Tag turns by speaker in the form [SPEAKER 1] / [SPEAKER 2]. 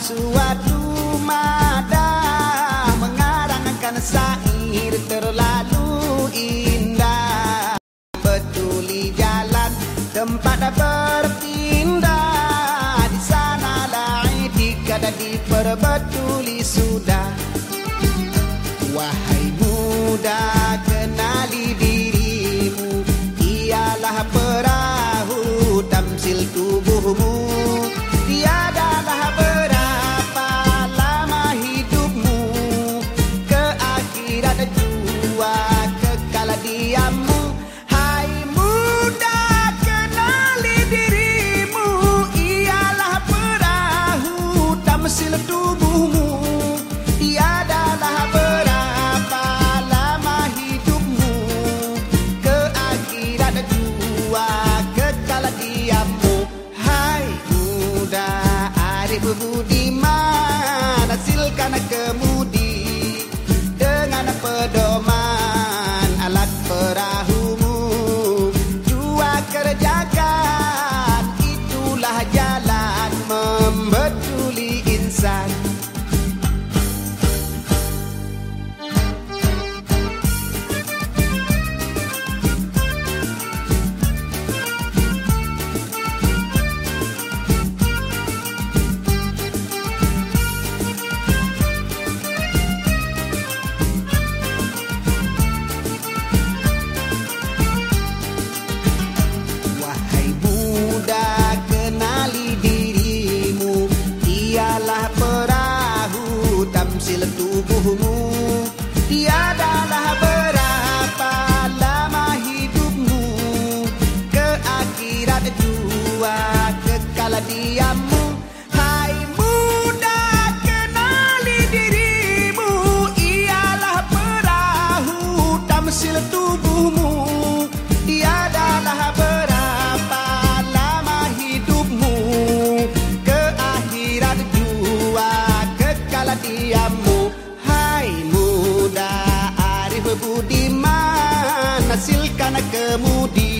[SPEAKER 1] suatu madah mengarangkan syair terlalu indah. Betuli jalan tempat berpindah. Di sanalah itikad diperbetuli sudah Hai muda kenali dirimu. Ialah perahu tamsil tubuhmu. Tiadalah berapa lama hidupmu. Ke akhirat jua kekal diammu. Hai muda arif budiman Hasilkan kemudi